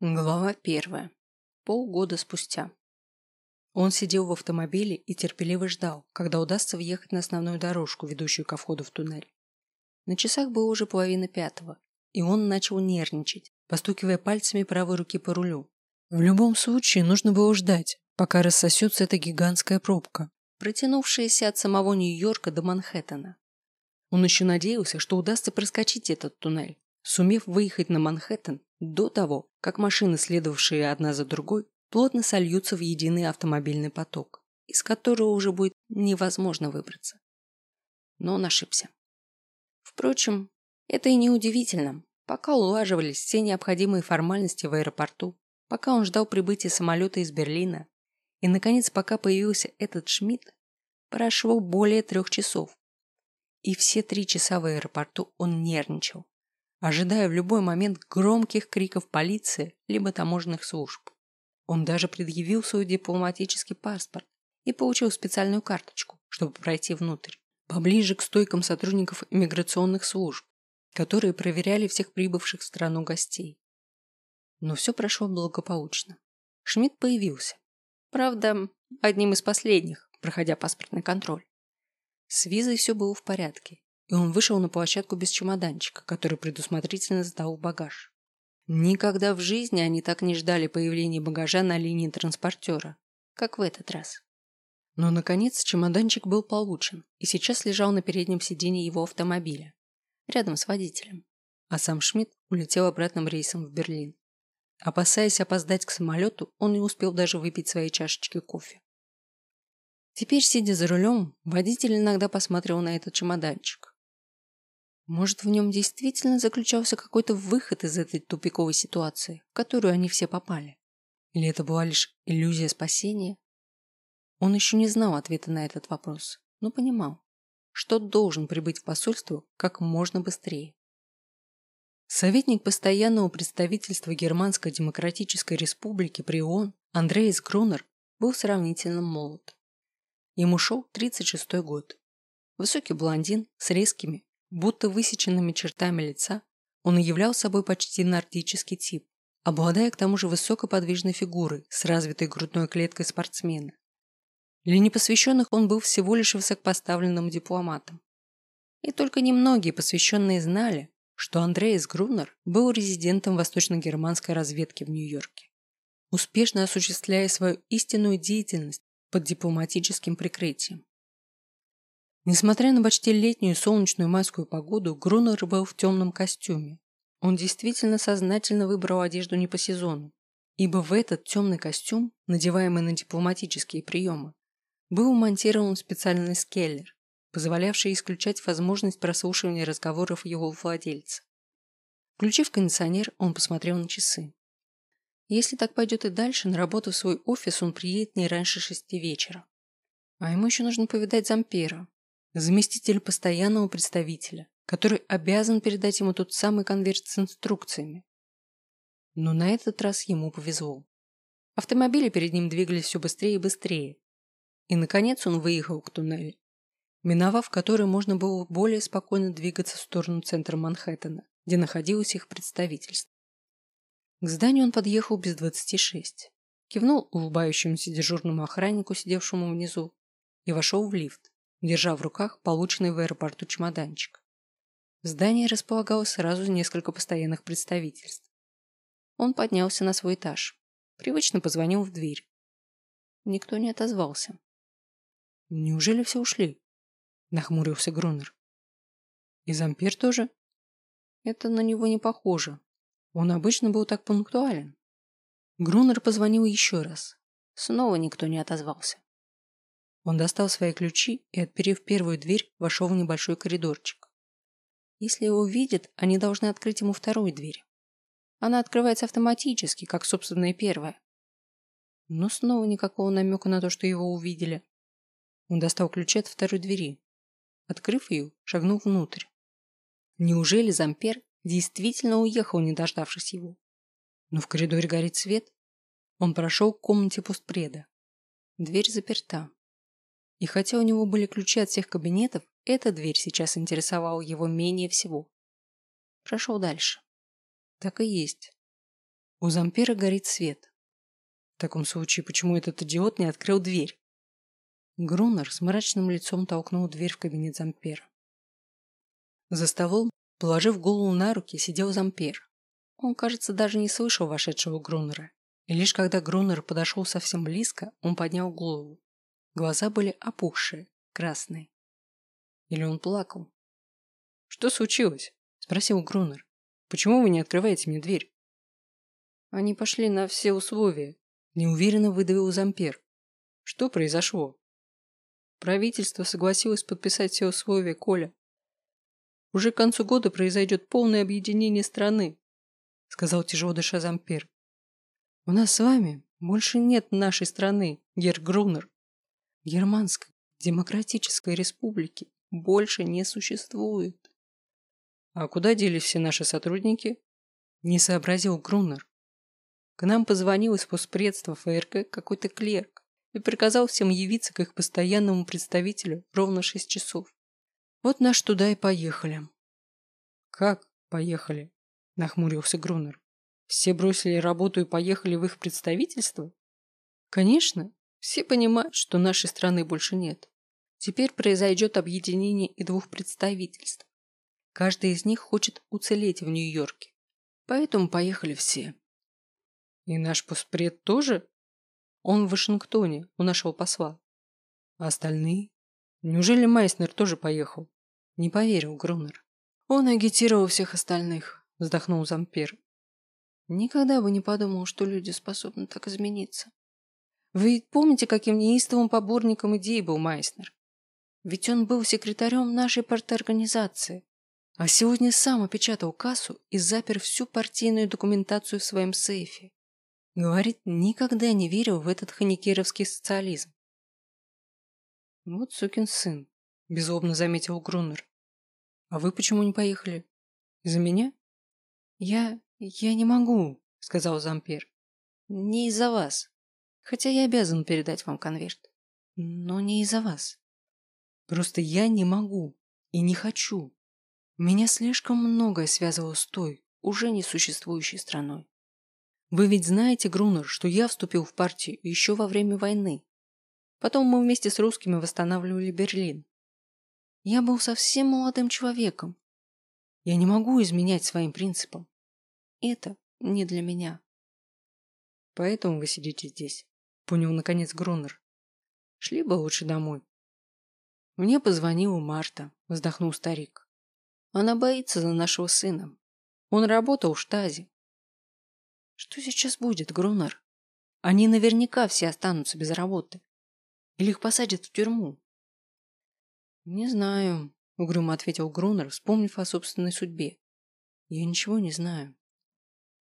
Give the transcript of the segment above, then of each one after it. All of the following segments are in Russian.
Глава первая. Полгода спустя. Он сидел в автомобиле и терпеливо ждал, когда удастся въехать на основную дорожку, ведущую ко входу в туннель. На часах было уже половина пятого, и он начал нервничать, постукивая пальцами правой руки по рулю. В любом случае нужно было ждать, пока рассосется эта гигантская пробка, протянувшаяся от самого Нью-Йорка до Манхэттена. Он еще надеялся, что удастся проскочить этот туннель, сумев выехать на Манхэттен до того, как машины, следовавшие одна за другой, плотно сольются в единый автомобильный поток, из которого уже будет невозможно выбраться. Но он ошибся. Впрочем, это и не удивительно. Пока улаживались все необходимые формальности в аэропорту, пока он ждал прибытия самолета из Берлина, и, наконец, пока появился этот Шмидт, прошло более трех часов. И все три часа в аэропорту он нервничал, ожидая в любой момент громких криков полиции либо таможенных служб. Он даже предъявил свой дипломатический паспорт и получил специальную карточку, чтобы пройти внутрь, поближе к стойкам сотрудников иммиграционных служб, которые проверяли всех прибывших в страну гостей. Но все прошло благополучно. Шмидт появился. Правда, одним из последних, проходя паспортный контроль. С визой все было в порядке, и он вышел на площадку без чемоданчика, который предусмотрительно сдал в багаж. Никогда в жизни они так не ждали появления багажа на линии транспортера, как в этот раз. Но, наконец, чемоданчик был получен и сейчас лежал на переднем сиденье его автомобиля, рядом с водителем. А сам Шмидт улетел обратным рейсом в Берлин. Опасаясь опоздать к самолету, он не успел даже выпить свои чашечки кофе. Теперь, сидя за рулем, водитель иногда посмотрел на этот чемоданчик. Может, в нем действительно заключался какой-то выход из этой тупиковой ситуации, в которую они все попали? Или это была лишь иллюзия спасения? Он еще не знал ответа на этот вопрос, но понимал, что должен прибыть в посольство как можно быстрее. Советник постоянного представительства Германской Демократической Республики при ООН Андреас Грунер был сравнительно молод. Ему шел 36-й год. Высокий блондин с резкими, Будто высеченными чертами лица, он являл собой почти нордический тип, обладая к тому же высокоподвижной фигурой с развитой грудной клеткой спортсмена. Для непосвященных он был всего лишь высокопоставленным дипломатом. И только немногие посвященные знали, что Андреас Грунер был резидентом восточно-германской разведки в Нью-Йорке, успешно осуществляя свою истинную деятельность под дипломатическим прикрытием. Несмотря на почти летнюю солнечную майскую погоду, Грунер был в темном костюме. Он действительно сознательно выбрал одежду не по сезону, ибо в этот темный костюм, надеваемый на дипломатические приемы, был монтирован специальный скеллер, позволявший исключать возможность прослушивания разговоров его владельца. Включив кондиционер, он посмотрел на часы. Если так пойдет и дальше, на работу в свой офис он приедет не раньше шести вечера. А ему еще нужно повидать Зампера, заместитель постоянного представителя, который обязан передать ему тот самый конверт с инструкциями. Но на этот раз ему повезло. Автомобили перед ним двигались все быстрее и быстрее. И, наконец, он выехал к туннелю, миновав который можно было более спокойно двигаться в сторону центра Манхэттена, где находилось их представительство. К зданию он подъехал без двадцати шесть, кивнул улыбающемуся дежурному охраннику, сидевшему внизу, и вошел в лифт держа в руках полученный в аэропорту чемоданчик. В здании располагалось сразу несколько постоянных представительств. Он поднялся на свой этаж. Привычно позвонил в дверь. Никто не отозвался. «Неужели все ушли?» – нахмурился Грунер. «И Зампер тоже?» «Это на него не похоже. Он обычно был так пунктуален». Грунер позвонил еще раз. Снова никто не отозвался. Он достал свои ключи и, отперев первую дверь, вошел в небольшой коридорчик. Если его видят, они должны открыть ему вторую дверь. Она открывается автоматически, как собственная первая. Но снова никакого намека на то, что его увидели. Он достал ключи от второй двери. Открыв ее, шагнул внутрь. Неужели Зампер действительно уехал, не дождавшись его? Но в коридоре горит свет. Он прошел к комнате постпреда. Дверь заперта. И хотя у него были ключи от всех кабинетов, эта дверь сейчас интересовала его менее всего. Прошел дальше. Так и есть. У Зампера горит свет. В таком случае, почему этот идиот не открыл дверь? Грунер с мрачным лицом толкнул дверь в кабинет Зампера. За столом, положив голову на руки, сидел Зампер. Он, кажется, даже не слышал вошедшего Грунера. И лишь когда Грунер подошел совсем близко, он поднял голову. Глаза были опухшие, красные. Или он плакал? «Что случилось?» – спросил Грунер. «Почему вы не открываете мне дверь?» Они пошли на все условия. Неуверенно выдавил Зампер. Что произошло? Правительство согласилось подписать все условия, Коля. Уже к концу года произойдет полное объединение страны, сказал тяжело дыша Зампер. У нас с вами больше нет нашей страны, Гер Грунер. Германской демократической республики больше не существует. А куда делись все наши сотрудники? Не сообразил Грунер. К нам позвонил из постпредства ФРК какой-то клерк и приказал всем явиться к их постоянному представителю ровно шесть часов. Вот наш туда и поехали. Как поехали? Нахмурился Грунер. Все бросили работу и поехали в их представительство? Конечно, все понимают, что нашей страны больше нет. Теперь произойдет объединение и двух представительств. Каждый из них хочет уцелеть в Нью-Йорке. Поэтому поехали все. И наш постпред тоже? Он в Вашингтоне, у нашего посла. А остальные? Неужели Майснер тоже поехал? Не поверил Грунер. Он агитировал всех остальных, вздохнул Зампер. Никогда бы не подумал, что люди способны так измениться. Вы помните, каким неистовым поборником идей был Майснер? Ведь он был секретарем нашей парторганизации. А сегодня сам опечатал кассу и запер всю партийную документацию в своем сейфе. Говорит, никогда не верил в этот ханикеровский социализм. Вот сукин сын, беззлобно заметил Грунер. А вы почему не поехали? Из-за меня? Я... я не могу, сказал Зампер. Не из-за вас. Хотя я обязан передать вам конверт. Но не из-за вас. Просто я не могу и не хочу. Меня слишком многое связывало с той, уже несуществующей страной. Вы ведь знаете, Грунер, что я вступил в партию еще во время войны. Потом мы вместе с русскими восстанавливали Берлин. Я был совсем молодым человеком. Я не могу изменять своим принципам. Это не для меня. Поэтому вы сидите здесь, понял наконец Грунер. Шли бы лучше домой. Мне позвонила Марта, вздохнул старик. Она боится за нашего сына. Он работал в штазе, что сейчас будет, Грунер? Они наверняка все останутся без работы. Или их посадят в тюрьму? Не знаю, угрюмо ответил Грунер, вспомнив о собственной судьбе. Я ничего не знаю.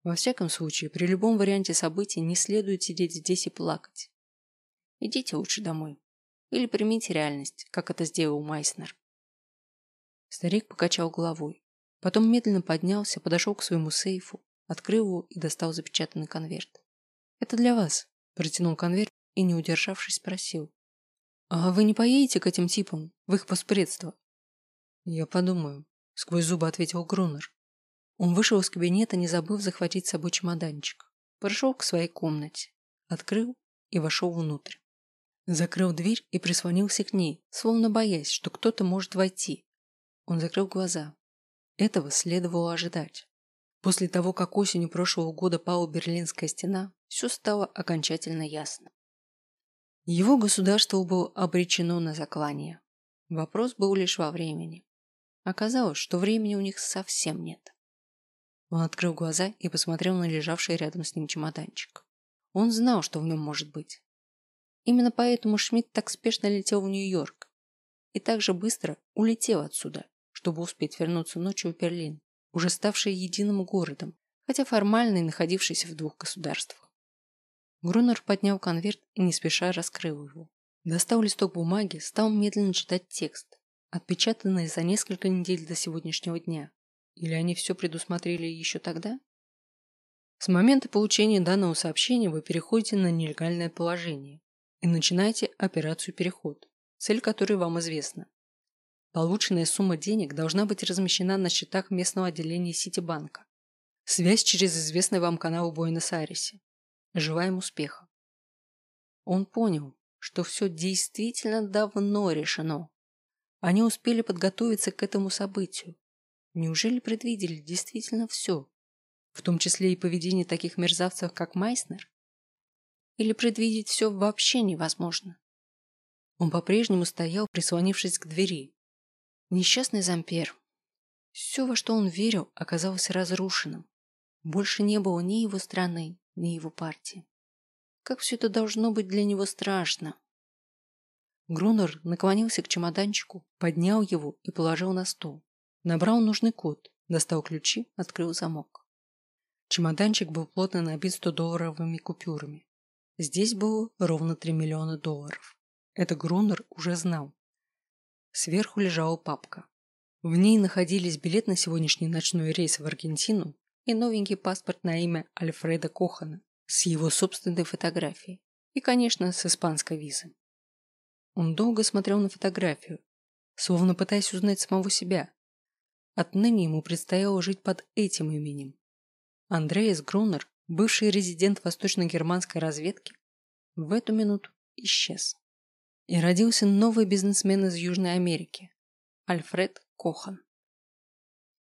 Во всяком случае, при любом варианте событий не следует сидеть здесь и плакать. Идите лучше домой. Или примите реальность, как это сделал Майснер. Старик покачал головой. Потом медленно поднялся, подошел к своему сейфу, открыл его и достал запечатанный конверт. «Это для вас», – протянул конверт и, не удержавшись, спросил. «А вы не поедете к этим типам, в их поспредство?» «Я подумаю», – сквозь зубы ответил Грунер. Он вышел из кабинета, не забыв захватить с собой чемоданчик. Прошел к своей комнате, открыл и вошел внутрь. Закрыл дверь и прислонился к ней, словно боясь, что кто-то может войти. Он закрыл глаза. Этого следовало ожидать. После того, как осенью прошлого года пала Берлинская стена, все стало окончательно ясно. Его государство было обречено на заклание. Вопрос был лишь во времени. Оказалось, что времени у них совсем нет. Он открыл глаза и посмотрел на лежавший рядом с ним чемоданчик. Он знал, что в нем может быть. Именно поэтому Шмидт так спешно летел в Нью-Йорк и так же быстро улетел отсюда, чтобы успеть вернуться ночью в Берлин уже ставший единым городом, хотя формально и находившийся в двух государствах. Грунер поднял конверт и не спеша раскрыл его. Достал листок бумаги, стал медленно читать текст, отпечатанный за несколько недель до сегодняшнего дня. Или они все предусмотрели еще тогда? С момента получения данного сообщения вы переходите на нелегальное положение и начинаете операцию «Переход», цель которой вам известна. Полученная сумма денег должна быть размещена на счетах местного отделения Ситибанка. Связь через известный вам канал в Буэнос-Айресе. Желаем успеха. Он понял, что все действительно давно решено. Они успели подготовиться к этому событию. Неужели предвидели действительно все? В том числе и поведение таких мерзавцев, как Майснер? Или предвидеть все вообще невозможно? Он по-прежнему стоял, прислонившись к двери. Несчастный зампер. Все, во что он верил, оказалось разрушенным. Больше не было ни его страны, ни его партии. Как все это должно быть для него страшно. Грунер наклонился к чемоданчику, поднял его и положил на стол. Набрал нужный код, достал ключи, открыл замок. Чемоданчик был плотно набит 100-долларовыми купюрами. Здесь было ровно 3 миллиона долларов. Это Грунер уже знал. Сверху лежала папка. В ней находились билет на сегодняшний ночной рейс в Аргентину и новенький паспорт на имя Альфреда Кохана с его собственной фотографией и, конечно, с испанской визы. Он долго смотрел на фотографию, словно пытаясь узнать самого себя. Отныне ему предстояло жить под этим именем. Андреас Грунер, бывший резидент восточно-германской разведки, в эту минуту исчез. И родился новый бизнесмен из Южной Америки – Альфред Кохан.